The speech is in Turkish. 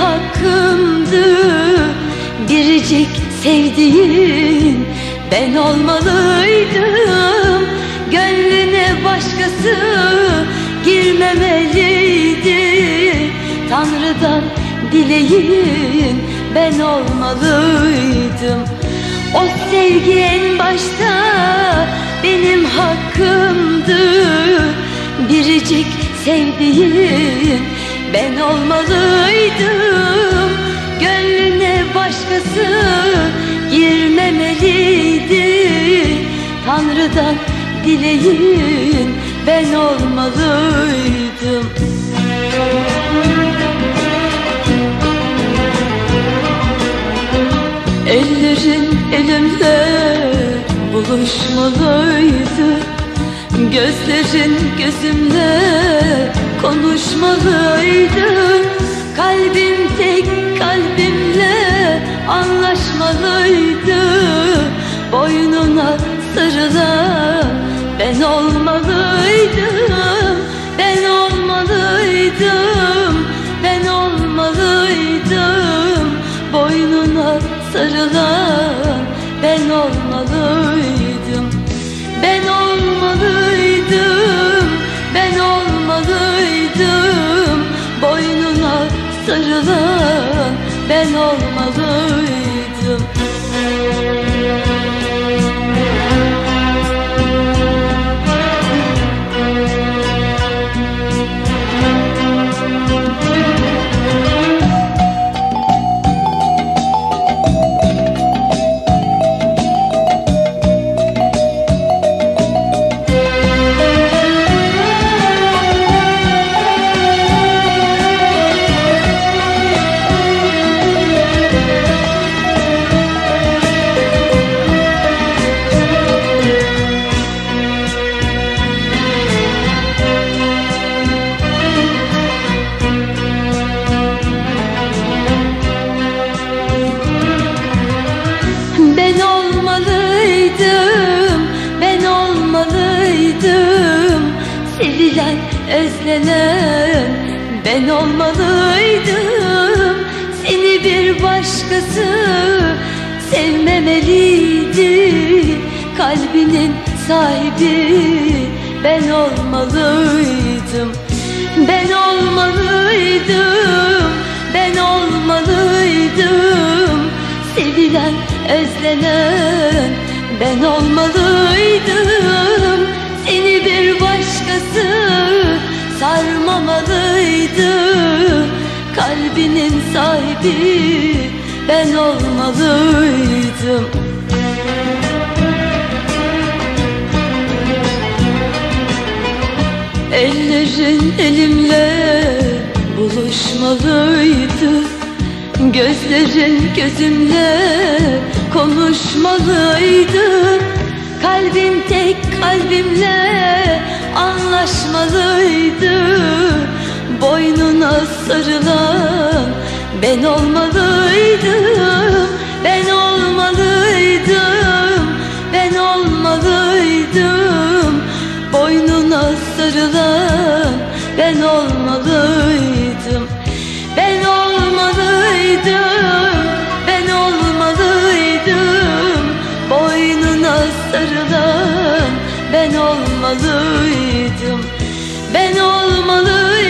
hakkımdı Biricik sevdiğin ben olmalıydım. Gönlüne başkası girmemeliydi. Tanrı'dan dileğin ben olmalıydım. O sevgi en başta benim hakkımdı Biricik sevdiğin ben olmalıydım Gönlüne başkası girmemeliydi. Tanrı'dan dileğin ben olmalıydım. Ellerin elimle buluşmalıydı Gözlerin gözümle konuşmalıydı. Kalbim tek kalbimle anlaşmalıydı. Boynuna sarılan Sevilen, özlenen ben olmalıydım. Seni bir başkası sevmemeliydi Kalbinin sahibi ben olmalıydım. Ben olmalıydım, ben olmalıydım. Sevilen, özlenen ben olmalıydım sarmamalıydı. Kalbinin sahibi ben olmalıydım. Ellerin elimle buluşmalıydı. Gözlerin gözümle konuşmalıydı. Kalbim tek kalbimle anlaşmalıydı. Boynuna sarılan ben olmalıydım Ben olmalıydım, ben olmalıydım. Boynuna sarılan ben olmalıydım Ben olmalıydım, ben olmalıydım. Boynuna sarılan ben olmalıydım. Ben olmalıydım,